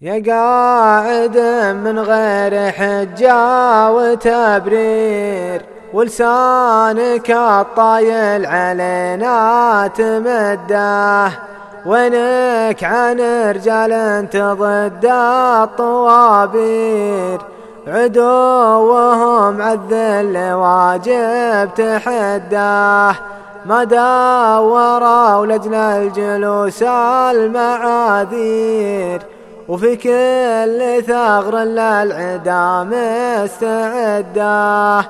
يا قاعد من غير حجة وتبرير ولسانك الطايل علينا تمده وينك عن رجال انت ضد الطوابير عدوهم عالذل واجب تحده ما دوروا لجل الجلوس المعاذير وفي كل ثغر للعدا مستعدة.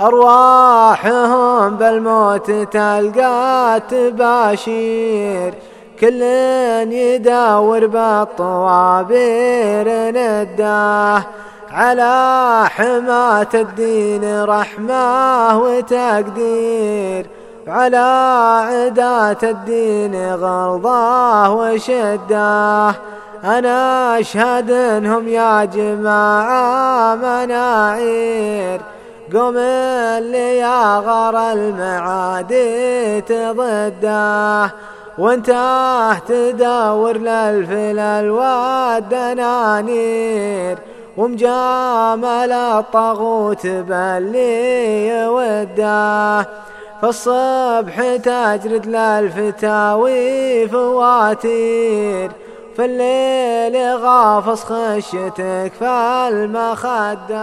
أرواحهم بالموت تلقى تباشير كل يدور بالطوابير نده على حماة الدين رحمة وتقدير. على عداة الدين غلظة وشدة. أنا أشهد إنهم يا جماعة مناعير. قوم اللي يا غر المعادي تضده وأنت تدور للفلل والدنانير. ومجامل الطاغوت باللي يوده. فالصبح تجرد للفتاوي فواتير. في الليل غافص خشتك فالمخدة.